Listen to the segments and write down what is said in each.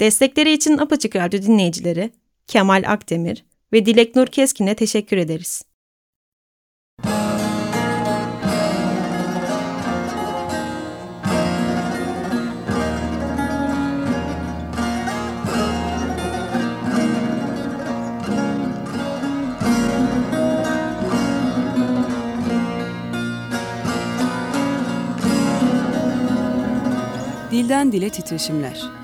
Destekleri için Apaçık Radyo dinleyicileri Kemal Akdemir ve Dilek Nur Keskin'e teşekkür ederiz. Dilden Dile Titreşimler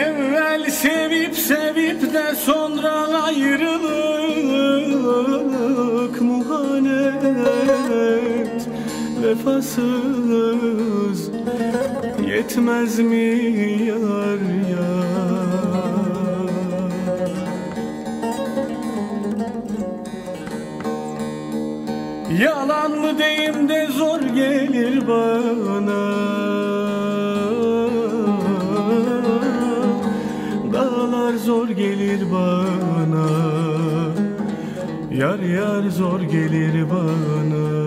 Evvel sevip sevip de sonra ayrılık Muhanet vefasız yetmez mi yar yar? Yalan mı deyim de zor gelir bana bana. Yar yar zor gelir bana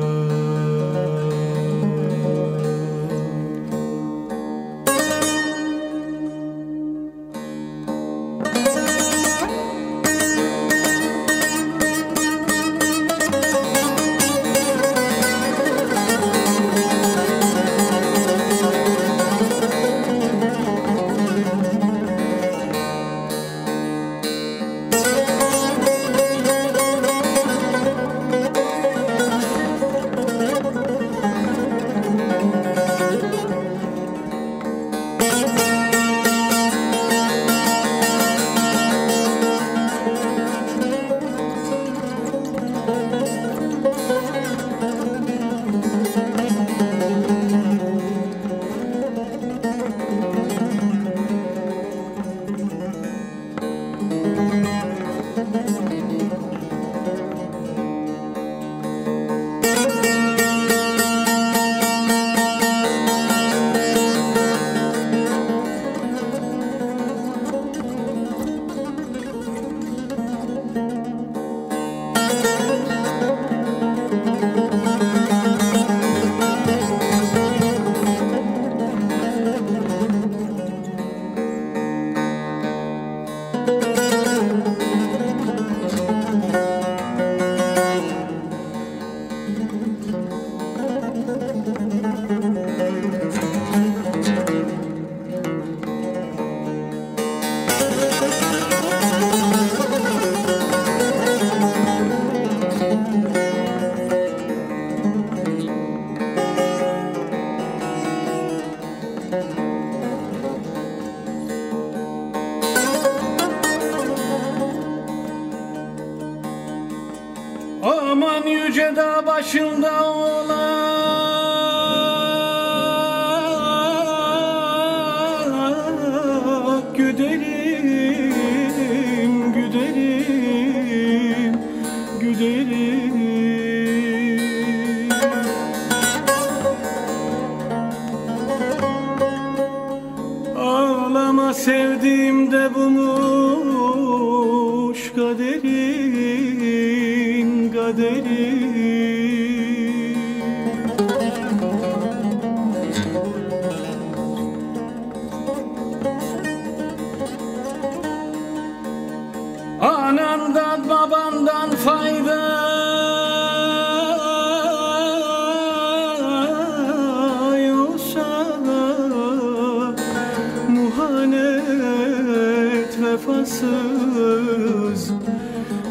vefasız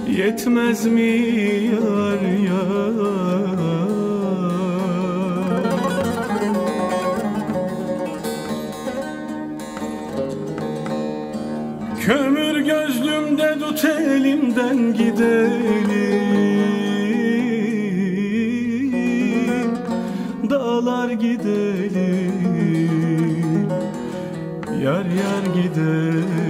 Yetmez mi yar yar? Kömür gözlümde tut elimden gidelim. Dağlar gidelim Yar yar gidelim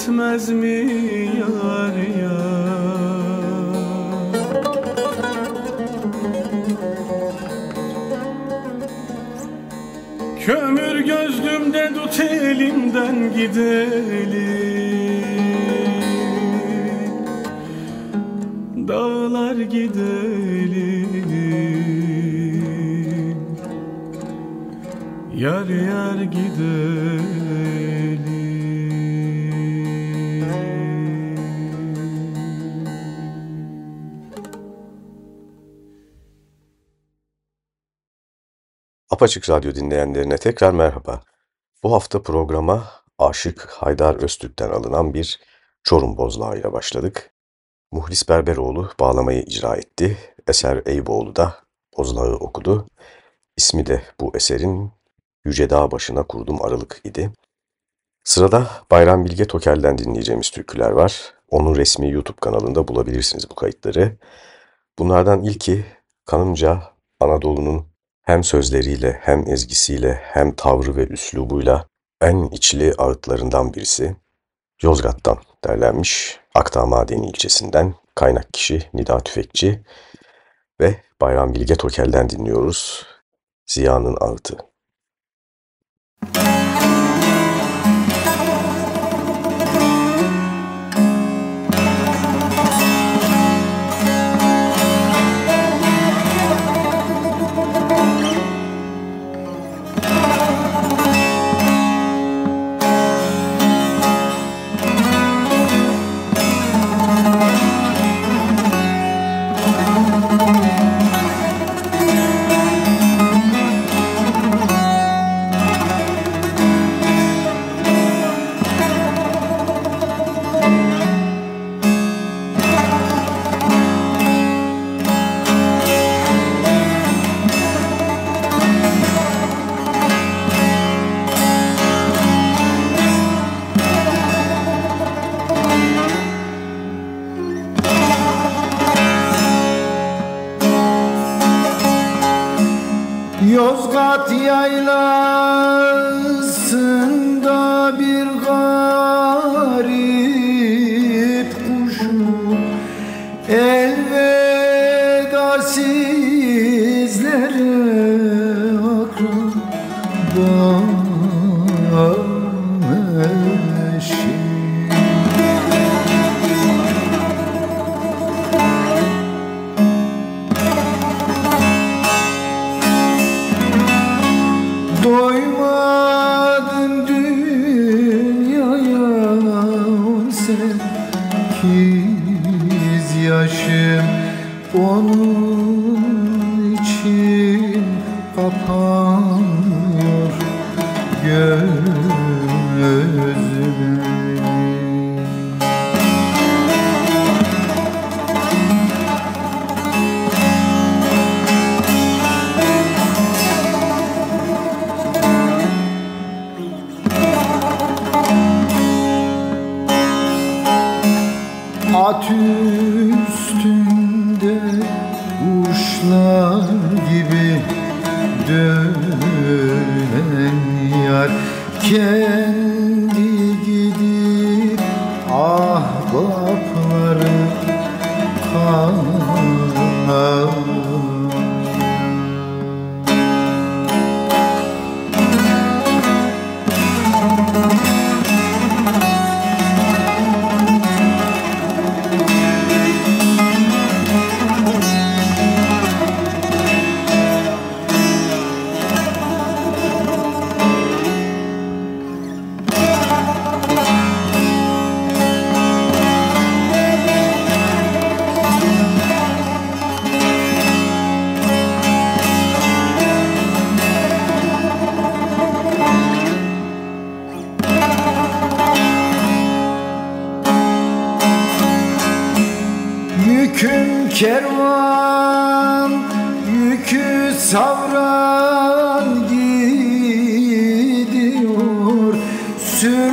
Yetmez mi yar yar? Kömür gözlümde tut elimden gidelim. Dağlar gidelim. Yar yar gidelim Apaçık Radyo dinleyenlerine tekrar merhaba. Bu hafta programa Aşık Haydar Öztürk'ten alınan bir Çorum Bozlağı ile başladık. Muhlis Berberoğlu bağlamayı icra etti. Eser Eyüboğlu da Bozlağı okudu. İsmi de bu eserin Yüce Dağ Başına Kurdum Aralık idi. Sırada Bayram Bilge Tokel'den dinleyeceğimiz türküler var. Onun resmi YouTube kanalında bulabilirsiniz bu kayıtları. Bunlardan ilki kanımca Anadolu'nun hem sözleriyle hem ezgisiyle hem tavrı ve üslubuyla en içli ağıtlarından birisi. Yozgat'tan derlenmiş Akdağ Madeni ilçesinden kaynak kişi Nida Tüfekçi ve Bayram Bilge Tokel'den dinliyoruz. Ziya'nın Ağıtı. Yozgat kervan, yükü savran gidiyor. Sürmedin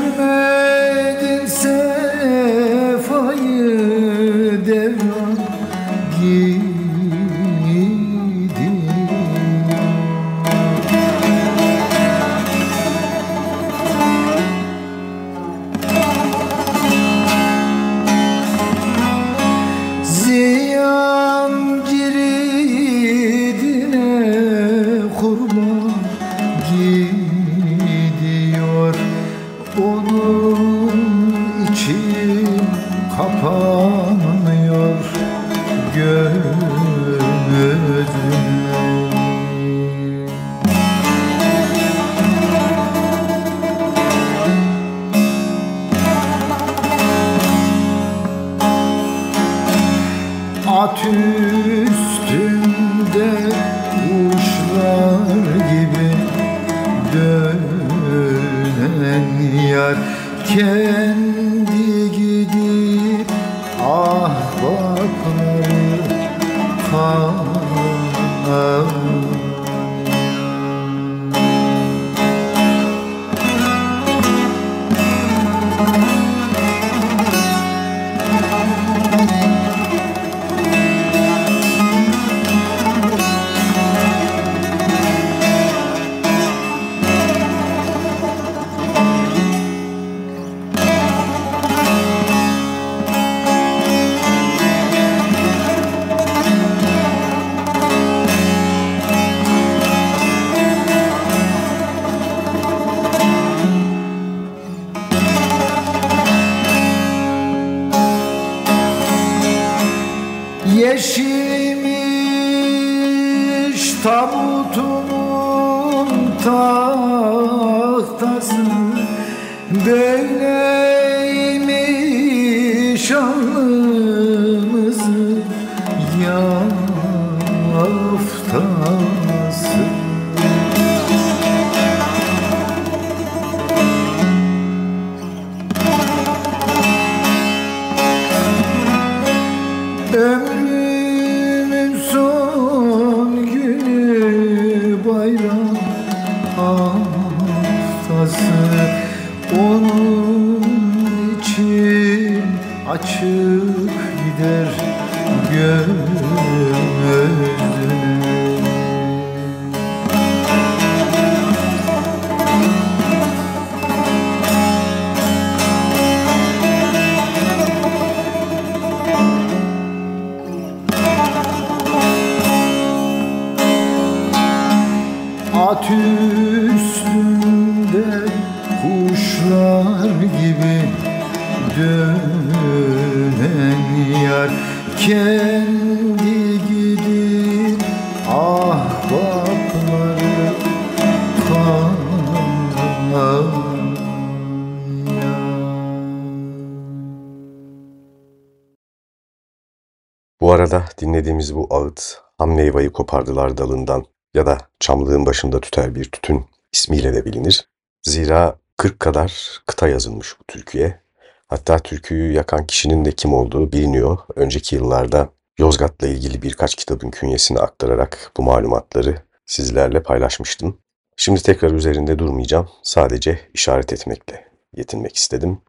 Bu arada dinlediğimiz bu ağıt ham meyveyi kopardılar dalından ya da çamlığın başında tüter bir tütün ismiyle de bilinir. Zira 40 kadar kıta yazılmış bu türküye. Hatta türküyü yakan kişinin de kim olduğu biliniyor. Önceki yıllarda Yozgat'la ilgili birkaç kitabın künyesini aktararak bu malumatları sizlerle paylaşmıştım. Şimdi tekrar üzerinde durmayacağım. Sadece işaret etmekle yetinmek istedim.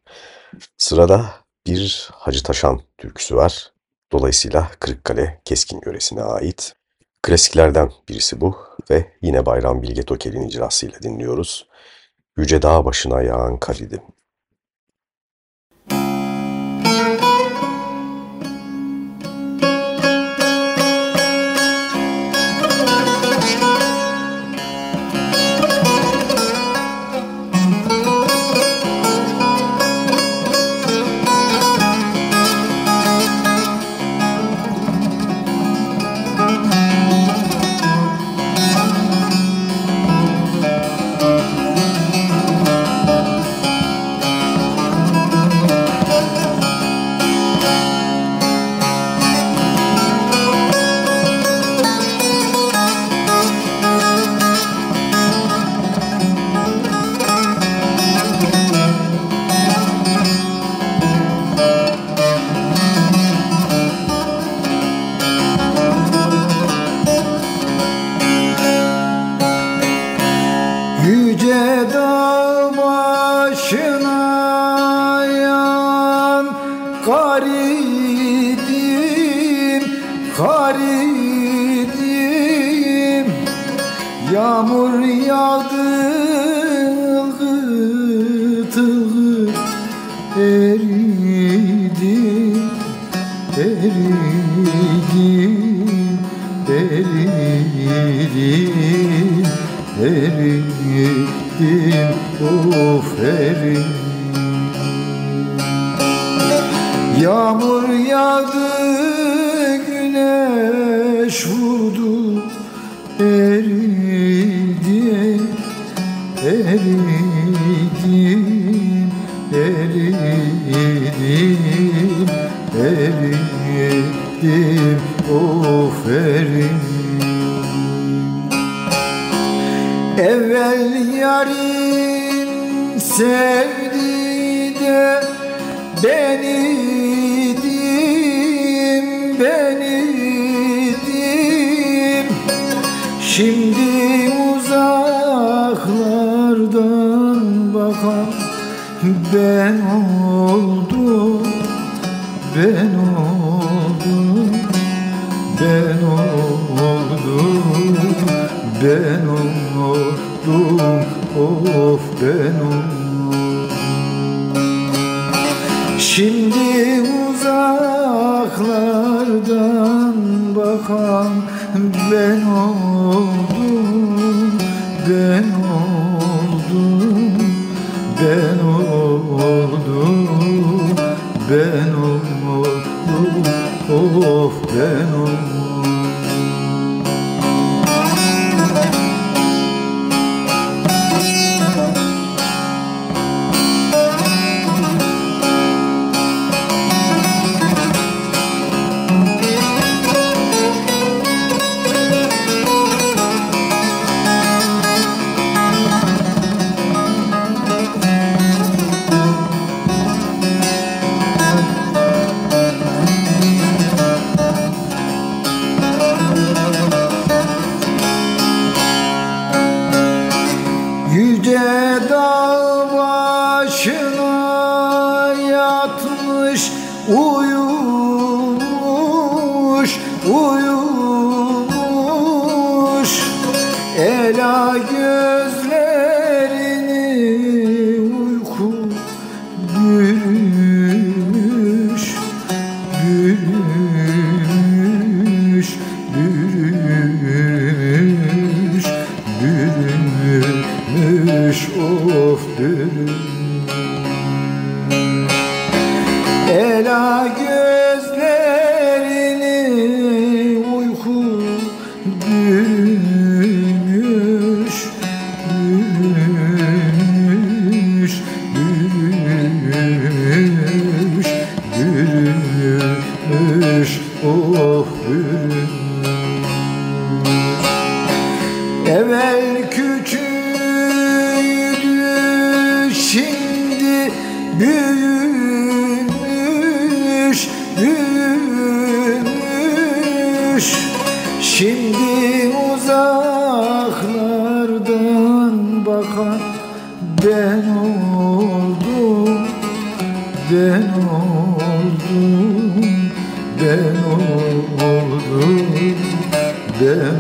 Sırada bir Hacı Taşan türküsü var. Dolayısıyla Kırıkkale Keskin yöresine ait. Klasiklerden birisi bu ve yine Bayram Bilge Tokel'in icrasıyla dinliyoruz. Yüce dağ başına yağan karidim. Yüce Karidim, karidim Yağmur yağdı ılgıt Eridim, eridim, eridim Eridim, of eridim Yağmur yağdı, güneş vurdu Eridim, eridim, eridim Eridim, of eridim Evvel yarim sevdi de beniydim, ben oldum, ben oldum, ben oldum, ben oldum, of ben oldum. Şimdi uzaklardan bakan ben oldum, of ben Şimdi uzaklardan bakan ben oldum Ben oldum Ben oldum Ben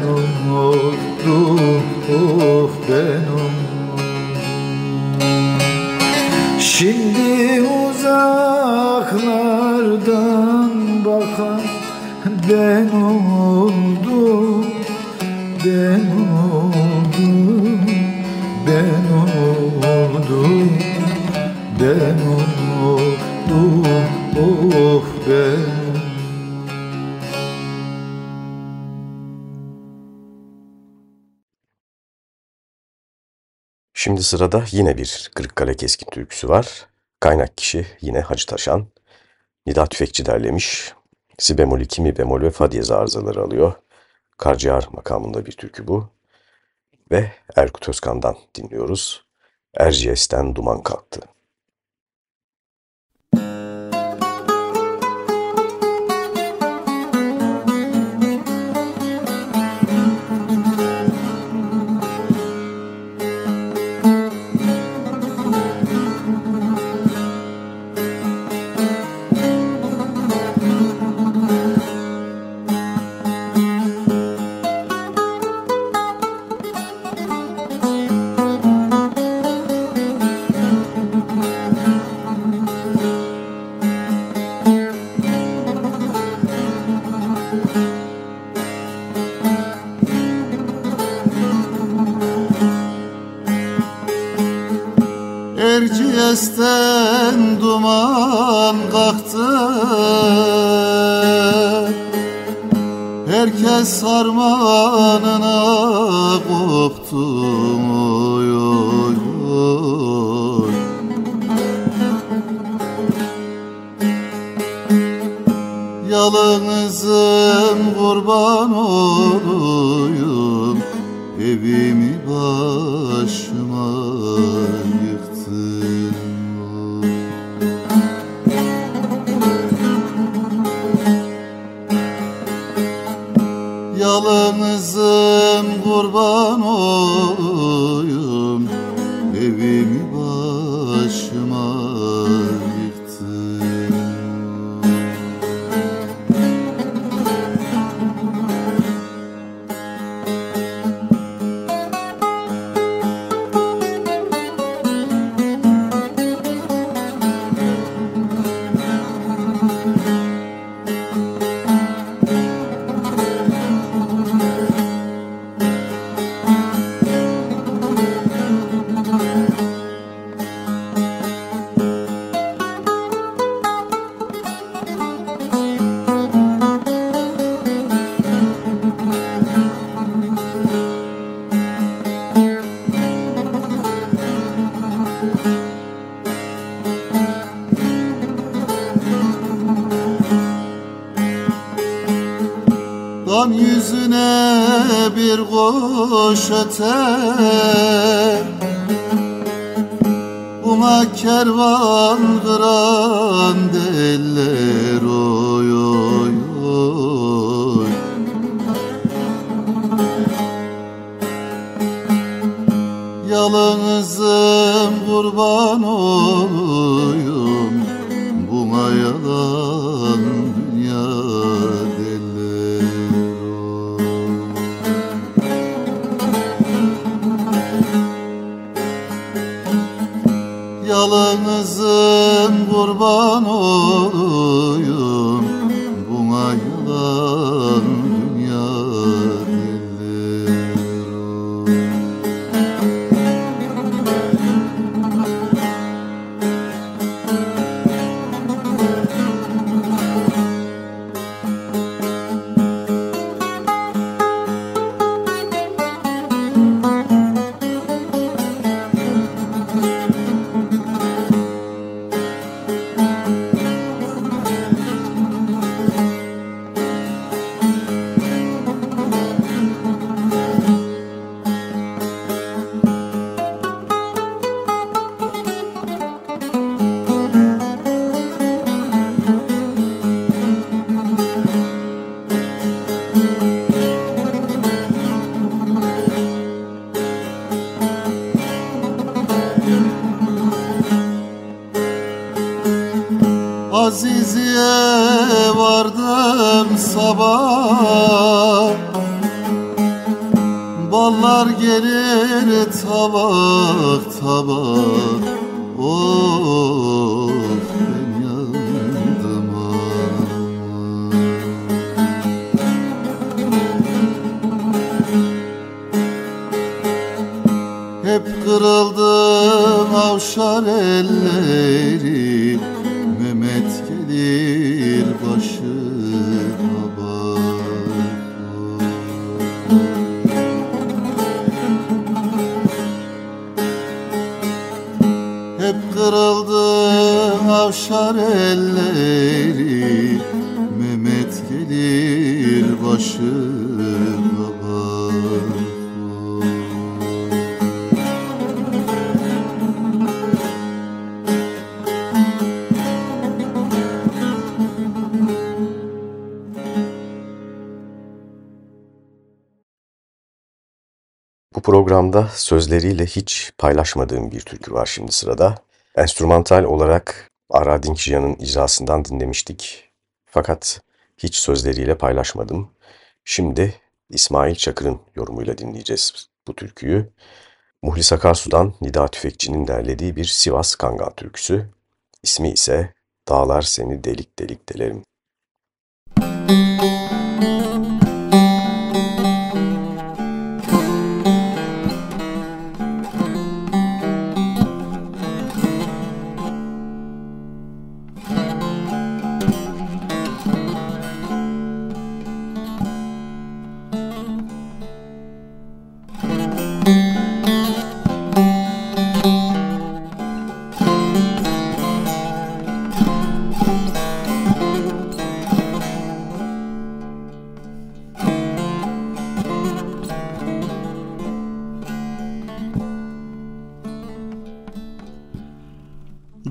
oldum Of ben oldum. Şimdi uzaklardan bakan ben oldum oh Şimdi sırada yine bir Kırıkkale Keskin türküsü var. Kaynak kişi yine Hacı Taşan. Nida Tüfekçi derlemiş. Si bemol 2 mi bemol ve fa diyez arızaları alıyor. Karciğer makamında bir türkü bu. Ve Erkut Özkan'dan dinliyoruz. Erciyes'ten duman kalktı. Erciyes'ten duman kalktı. Herkes sarmanına koptu oy oy oy Yalnızım kurban olayım kervan kıran derler Hep kırıldı avşar elleri Programda sözleriyle hiç paylaşmadığım bir türkü var şimdi sırada. Enstrümantal olarak Ara Dinkjian'ın icrasından dinlemiştik. Fakat hiç sözleriyle paylaşmadım. Şimdi İsmail Çakır'ın yorumuyla dinleyeceğiz bu türküyü. Muhlis Akarsu'dan Nida Tüfekçi'nin derlediği bir Sivas Kangal türküsü. İsmi ise Dağlar Seni Delik Delik Delerim.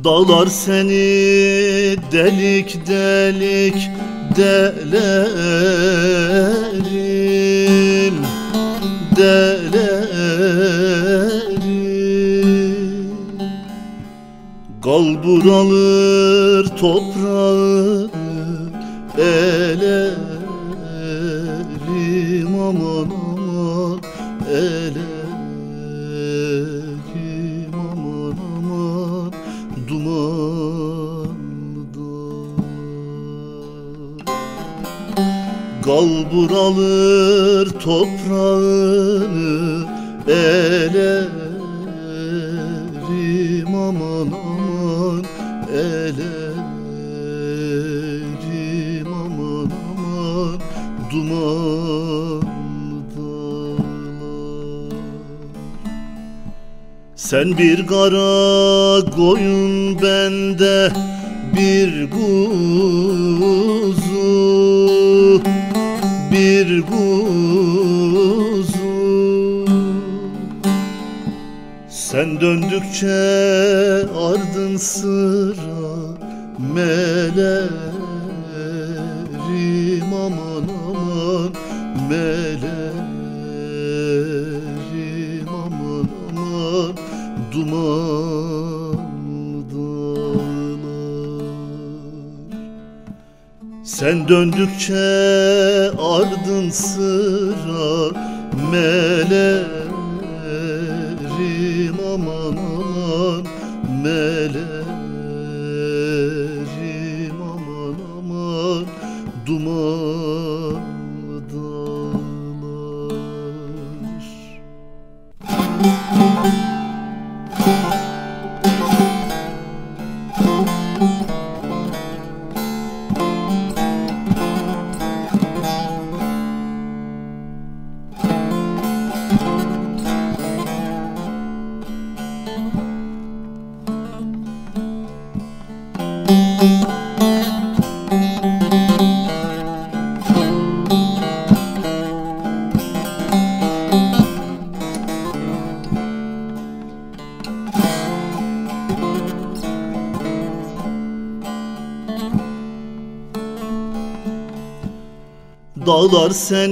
Dağlar seni delik delik delerim Delerim. Kalbur alır toprağı elerim Kalbur alır toprağını elerim aman aman elerim aman aman dağlar sen bir kara koyun bende bir kuzu bir kuzu. Sen döndükçe ardın sıra melerim sen döndükçe ardın sıra melerim Dağlar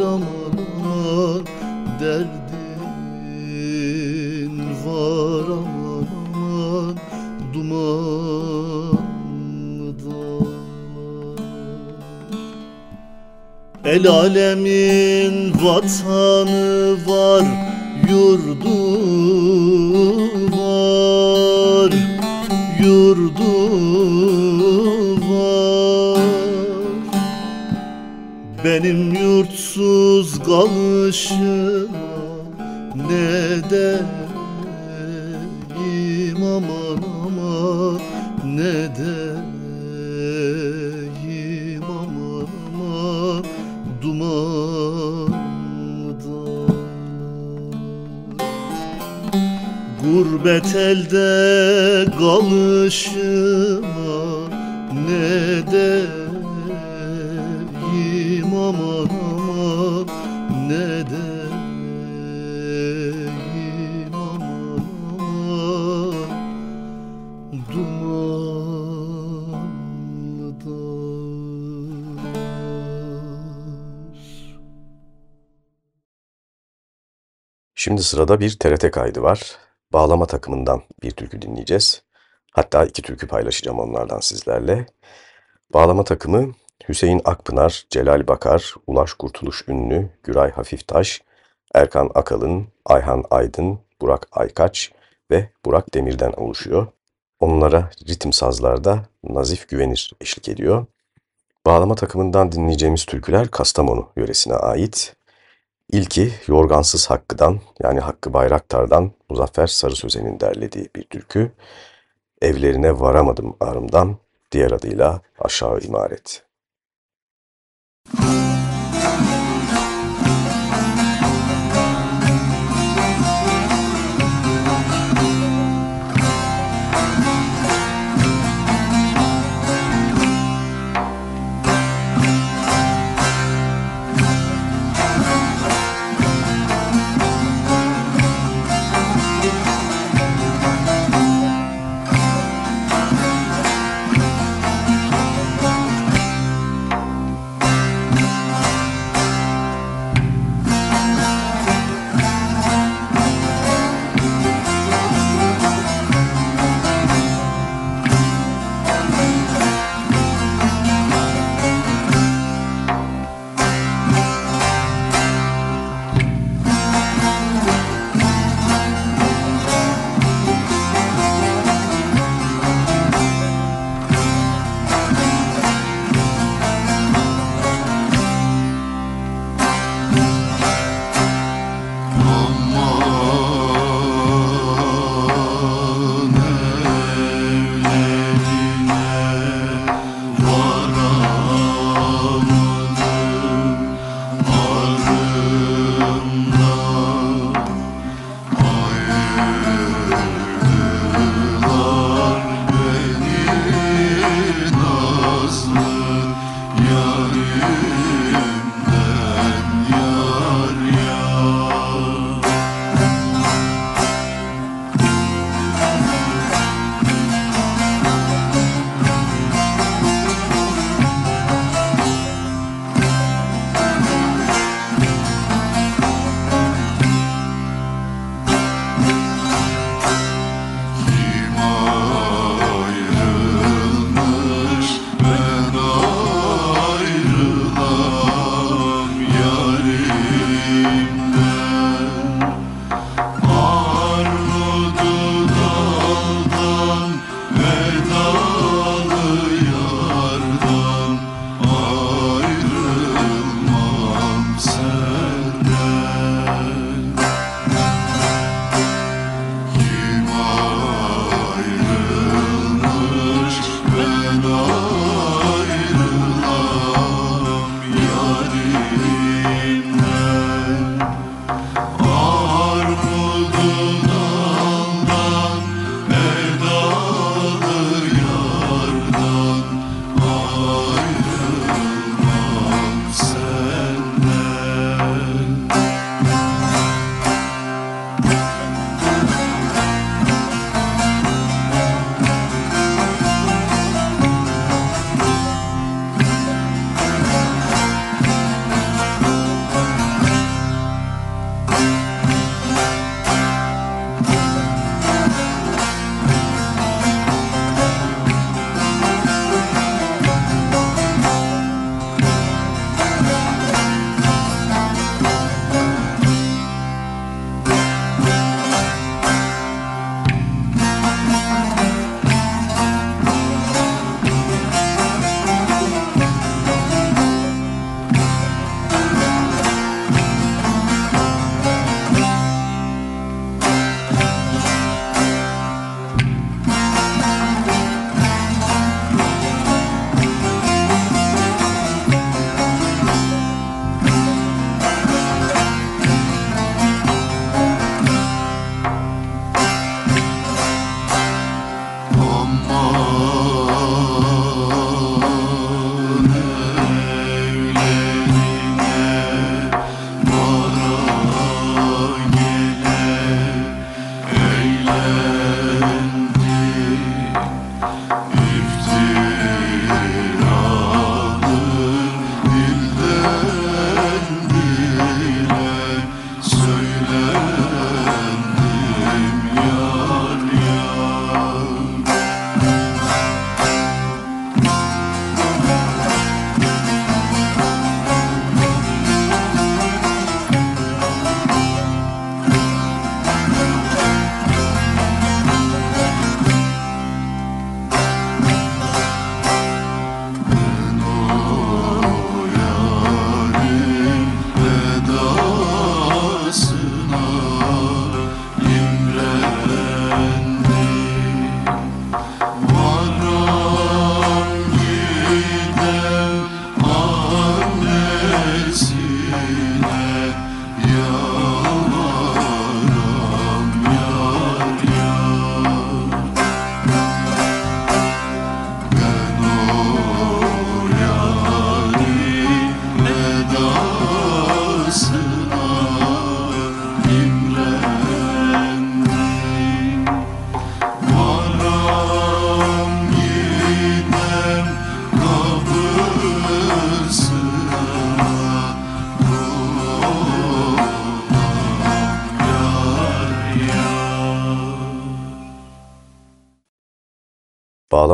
aman aman Derdin var aman aman Duman El alemin vatanı var Yurdu Benim yurtsuz kalışıma Ne deyim aman aman Ne deyim aman aman Dumandan. Gurbet elde kalışıma Ne deyim Şimdi sırada bir TRT kaydı var. Bağlama takımından bir türkü dinleyeceğiz. Hatta iki türkü paylaşacağım onlardan sizlerle. Bağlama takımı Hüseyin Akpınar, Celal Bakar, Ulaş Kurtuluş Ünlü, Güray Hafiftaş, Erkan Akalın, Ayhan Aydın, Burak Aykaç ve Burak Demir'den oluşuyor. Onlara ritim sazlarda Nazif Güvenir eşlik ediyor. Bağlama takımından dinleyeceğimiz türküler Kastamonu yöresine ait. İlki Yorgansız Hakkı'dan yani Hakkı Bayraktar'dan Muzaffer Sarı Sözen'in derlediği bir türkü. Evlerine varamadım ağrımdan diğer adıyla Aşağı İmaret.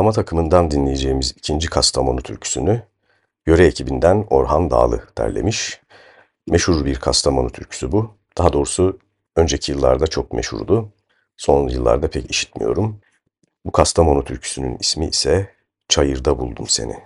Bağlama takımından dinleyeceğimiz ikinci Kastamonu türküsünü yöre ekibinden Orhan Dağlı derlemiş. Meşhur bir Kastamonu türküsü bu. Daha doğrusu önceki yıllarda çok meşhurdu. Son yıllarda pek işitmiyorum. Bu Kastamonu türküsünün ismi ise Çayırda Buldum Seni.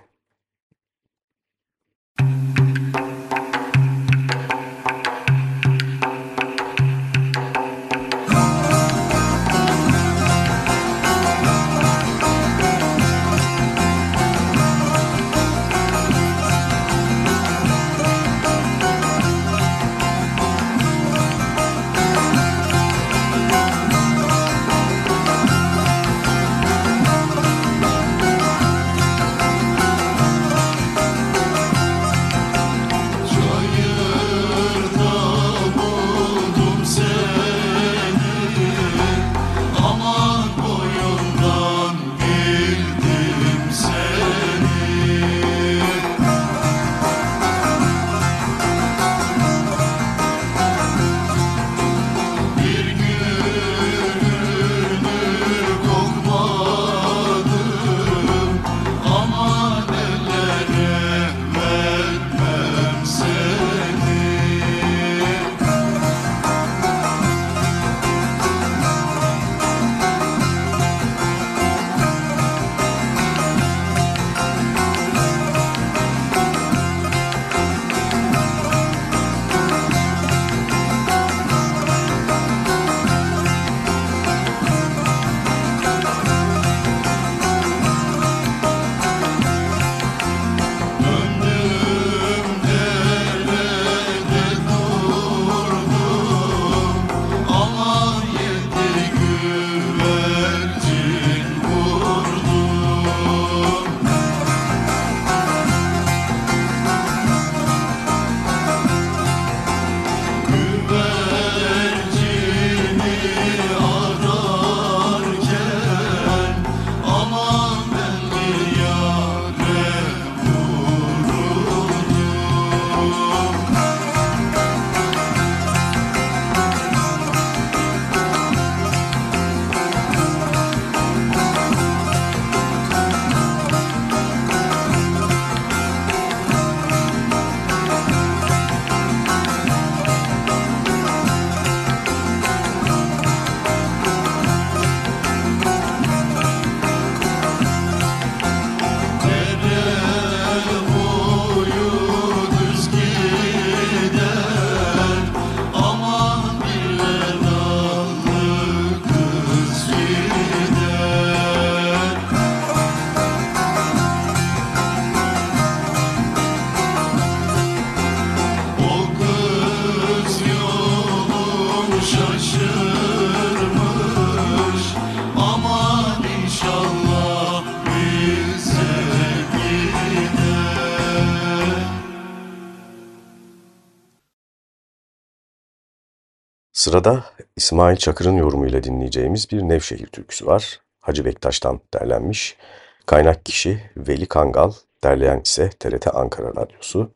Sırada İsmail Çakır'ın yorumuyla dinleyeceğimiz bir Nevşehir türküsü var. Hacı Bektaş'tan derlenmiş. Kaynak kişi Veli Kangal, derleyen ise TRT Ankara Radyosu.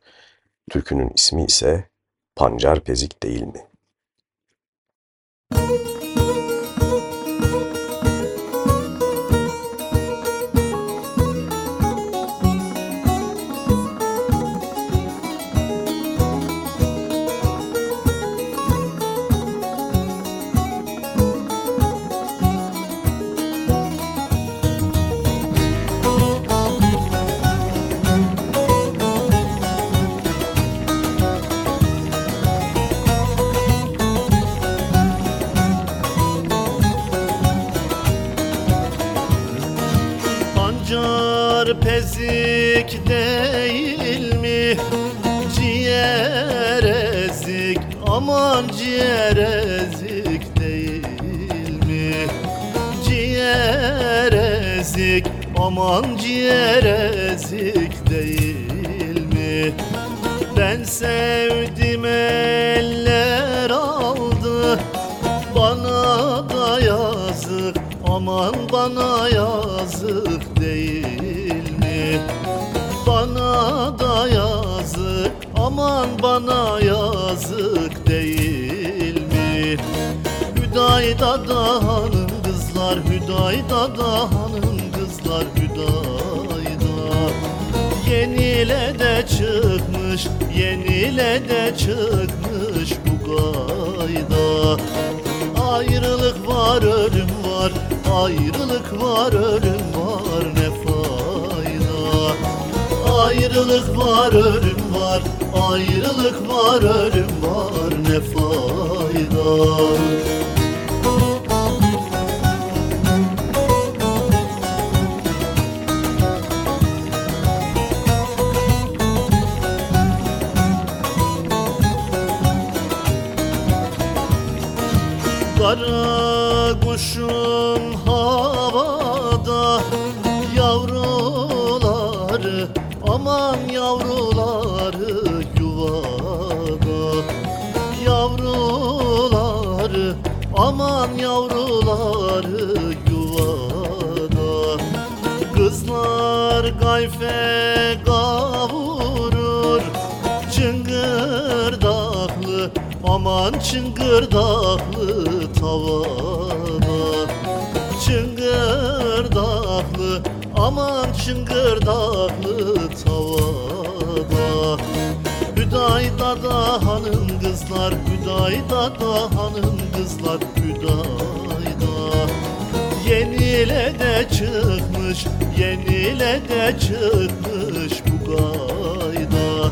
Türkünün ismi ise Pancar Pezik değil mi? Pancar aman ciğer ezik değil mi? Ben sevdim eller aldı bana da yazık aman bana yazık değil mi? Bana da yazık aman bana yazık değil mi? Hüdayda da hanım kızlar Hüdayda da hanım sarayda Yenile de çıkmış, yenile de çıkmış bu gayda Ayrılık var, ölüm var, ayrılık var, ölüm var ne fayda? Ayrılık var, ölüm var, ayrılık var, ölüm var ne fayda? Çıngırdaklı tavada Çıngırdaklı aman çıngırdaklı tavada Hüdayda da hanım kızlar Hüdayda da hanım kızlar Hüdayda Yenile de çıkmış Yenile de çıkmış bu gayda.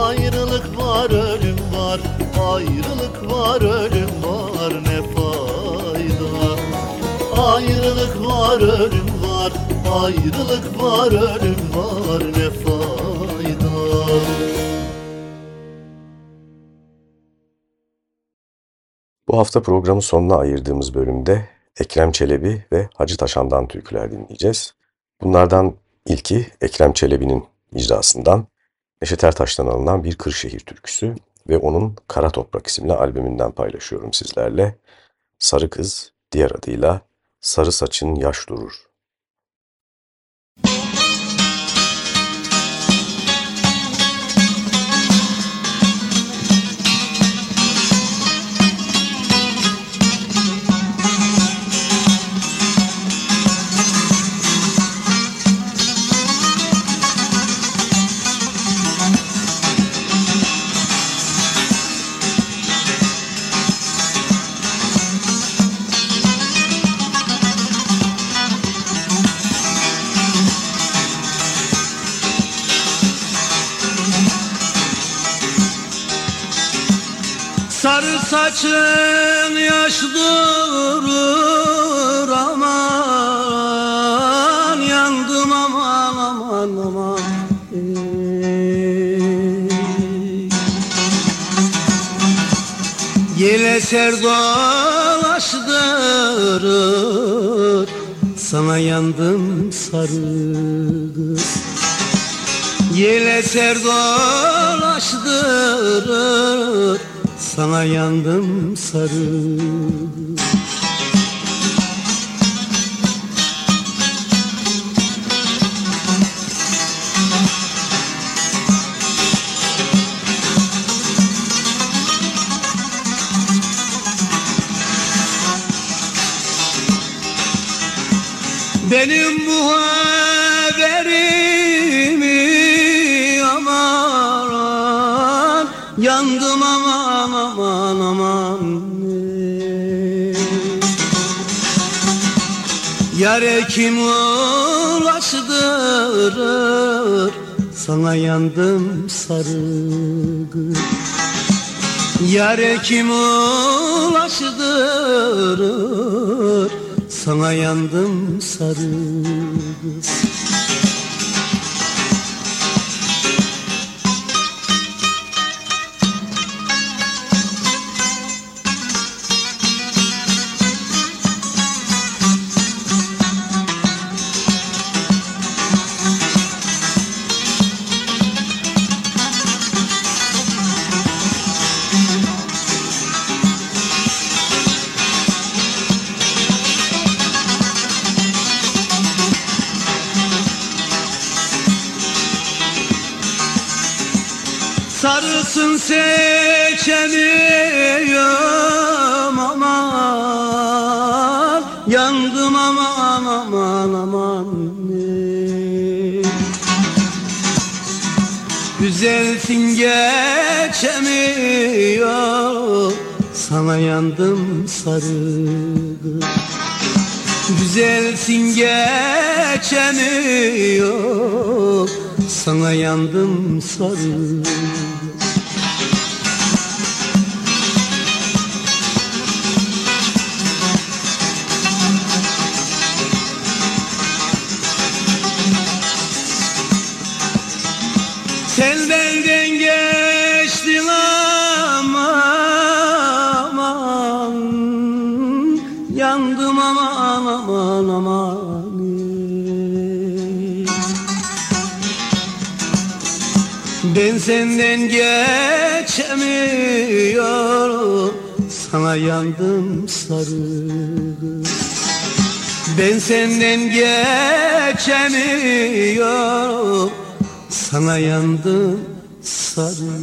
Ayrılık var ölüm var Ayrılık var ölüm var ne fayda? Ayrılık var ölüm var Ayrılık var ölüm var ne fayda? Bu hafta programın sonuna ayırdığımız bölümde Ekrem Çelebi ve Hacı Taşan'dan türküler dinleyeceğiz. Bunlardan ilki Ekrem Çelebi'nin icrasından Neşet Ertaş'tan alınan bir Kırşehir türküsü ve onun Kara Toprak isimli albümünden paylaşıyorum sizlerle. Sarı Kız, diğer adıyla Sarı Saçın Yaş Durur. Saçın yaş durur aman Yandım aman aman aman. Yele ser dolaştırır Sana yandım sarı kız Yele ser dolaştırır Sana yandım sarı. Benim bu kim ulaştırır Sana yandım sarı kız Yare kim ulaştırır Sana yandım sarı yandım sarı Güzelsin geçemiyor Sana yandım sarı Ben senden geçemiyorum. Sana yandım sarı. Ben senden geçemiyorum. Sana yandım sarı.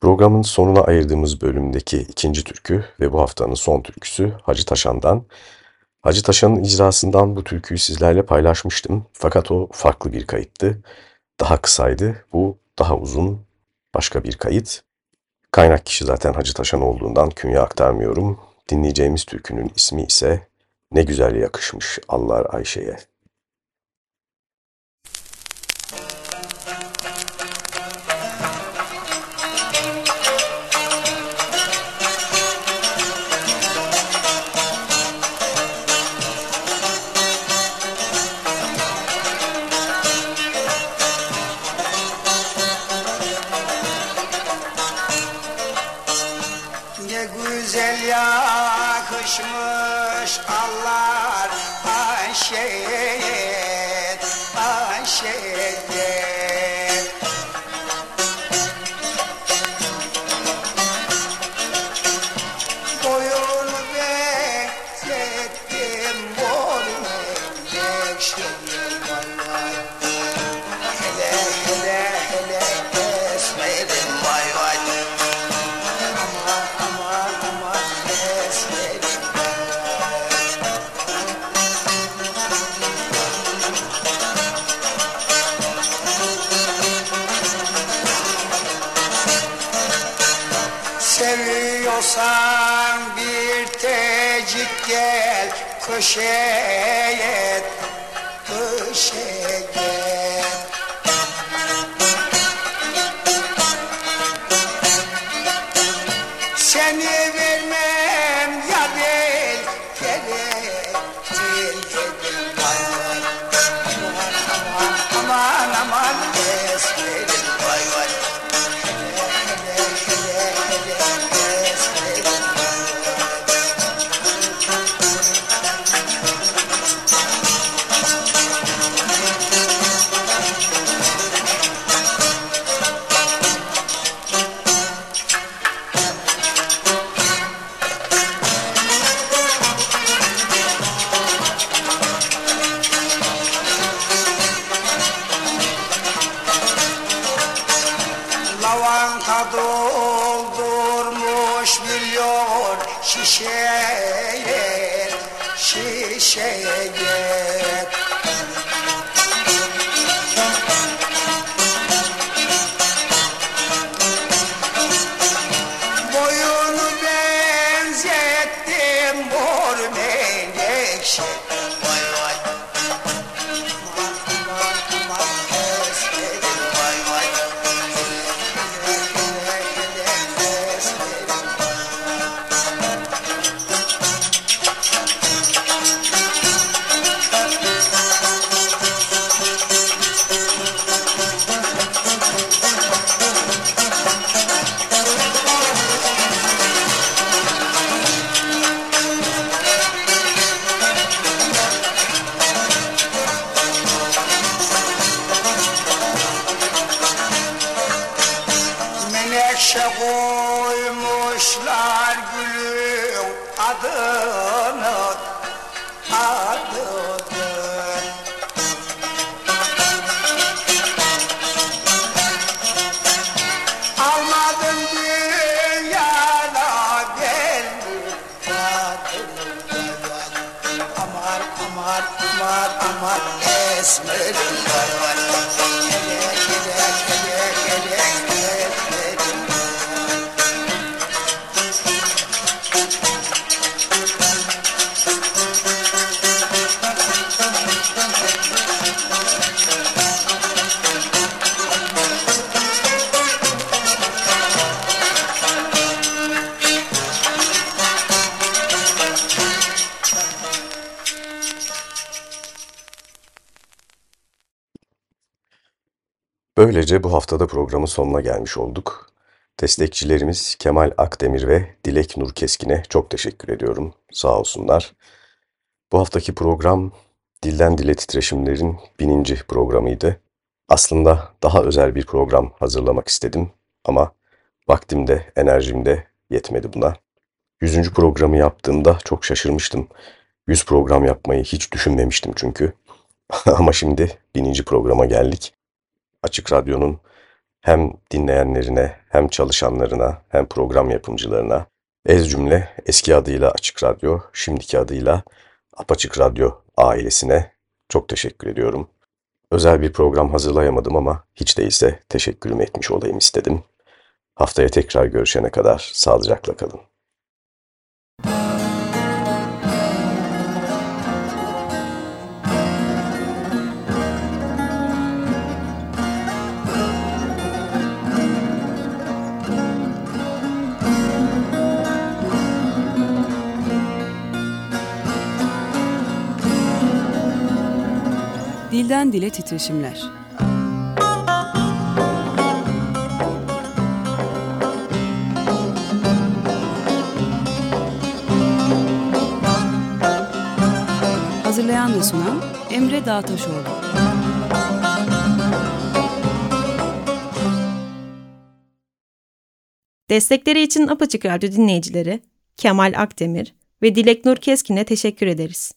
Programın sonuna ayırdığımız bölümdeki ikinci türkü ve bu haftanın son türküsü Hacı Taşan'dan. Hacı Taşan'ın icrasından bu türküyü sizlerle paylaşmıştım. Fakat o farklı bir kayıttı. Daha kısaydı. Bu daha uzun başka bir kayıt. Kaynak kişi zaten Hacı Taşan olduğundan künye aktarmıyorum. Dinleyeceğimiz türkünün ismi ise Ne Güzel Yakışmış Allah Ayşe'ye. Ne güzel yakışmış Allah Ayşe'ye, Ayşe'ye. Şişeye Şişeye Böylece bu haftada programın sonuna gelmiş olduk. Destekçilerimiz Kemal Akdemir ve Dilek Nur Keskin'e çok teşekkür ediyorum. Sağ olsunlar. Bu haftaki program Dilden Dile Titreşimlerin bininci programıydı. Aslında daha özel bir program hazırlamak istedim ama vaktim de enerjim de yetmedi buna. Yüzüncü programı yaptığımda çok şaşırmıştım. Yüz program yapmayı hiç düşünmemiştim çünkü. ama şimdi bininci programa geldik. Açık Radyo'nun hem dinleyenlerine hem çalışanlarına hem program yapımcılarına ez cümle eski adıyla Açık Radyo, şimdiki adıyla Apaçık Radyo ailesine çok teşekkür ediyorum. Özel bir program hazırlayamadım ama hiç değilse teşekkürümü etmiş olayım istedim. Haftaya tekrar görüşene kadar sağlıcakla kalın. Dilden Dile Titreşimler Hazırlayan ve sunan Emre Dağtaşoğlu. Destekleri için Apaçık Radyo dinleyicileri Kemal Akdemir ve Dilek Nur Keskin'e teşekkür ederiz.